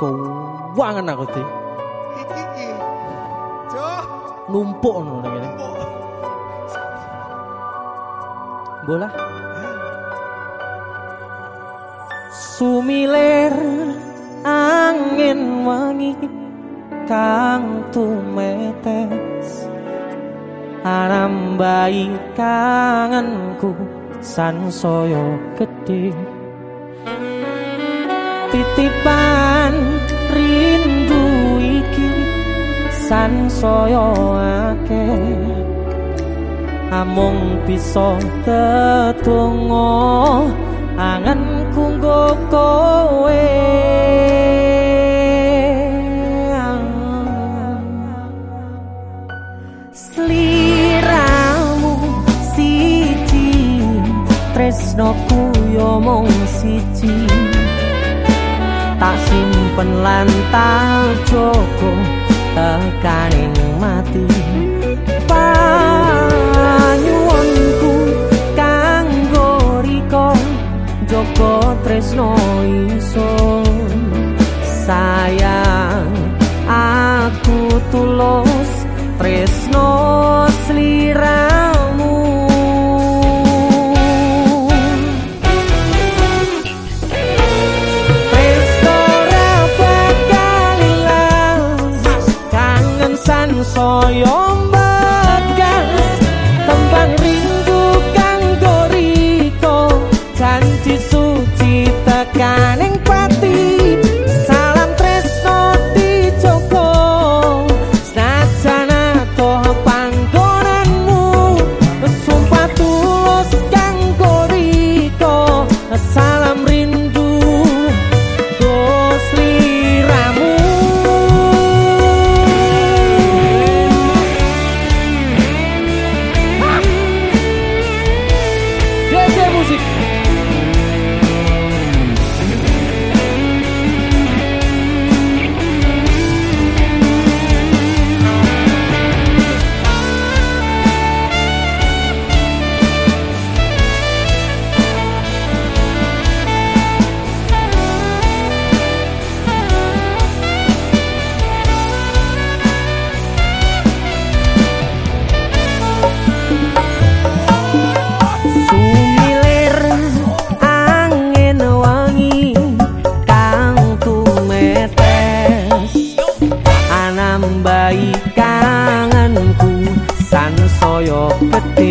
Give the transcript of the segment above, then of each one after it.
keuangan aku tuh. Iki iki. Jo. Numpuk ngene. Bola. Sumilir angin wangi kang tumetes Anambai kangenku sansaya gedhe titipan rindu iki sansaya akeh. Amung bisa tetunggo anganku nggo kowe. Tresnoku yo mung siji tak simpen lan tak jogo tekaning mati. Panyuwunku kanggo riko jogo tresno ingsun your music.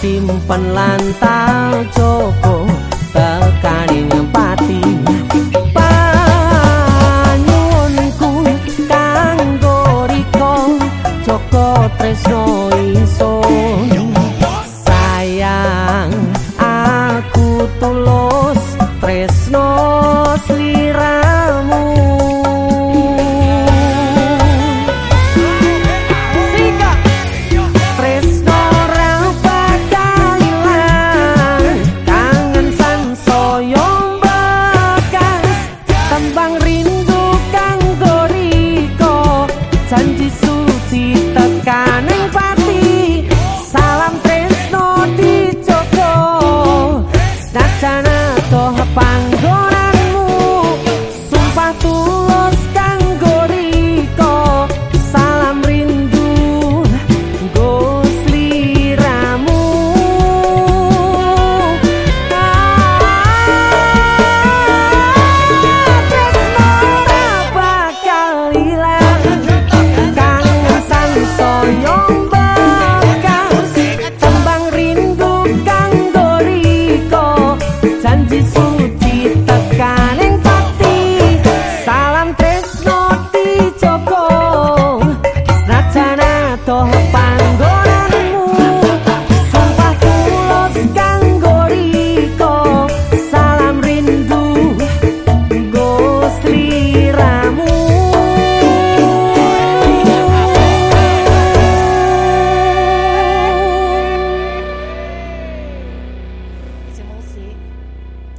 simpen lantal joko tekani pati panyuwunku kanggo riko joko tres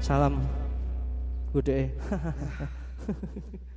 Salam. gede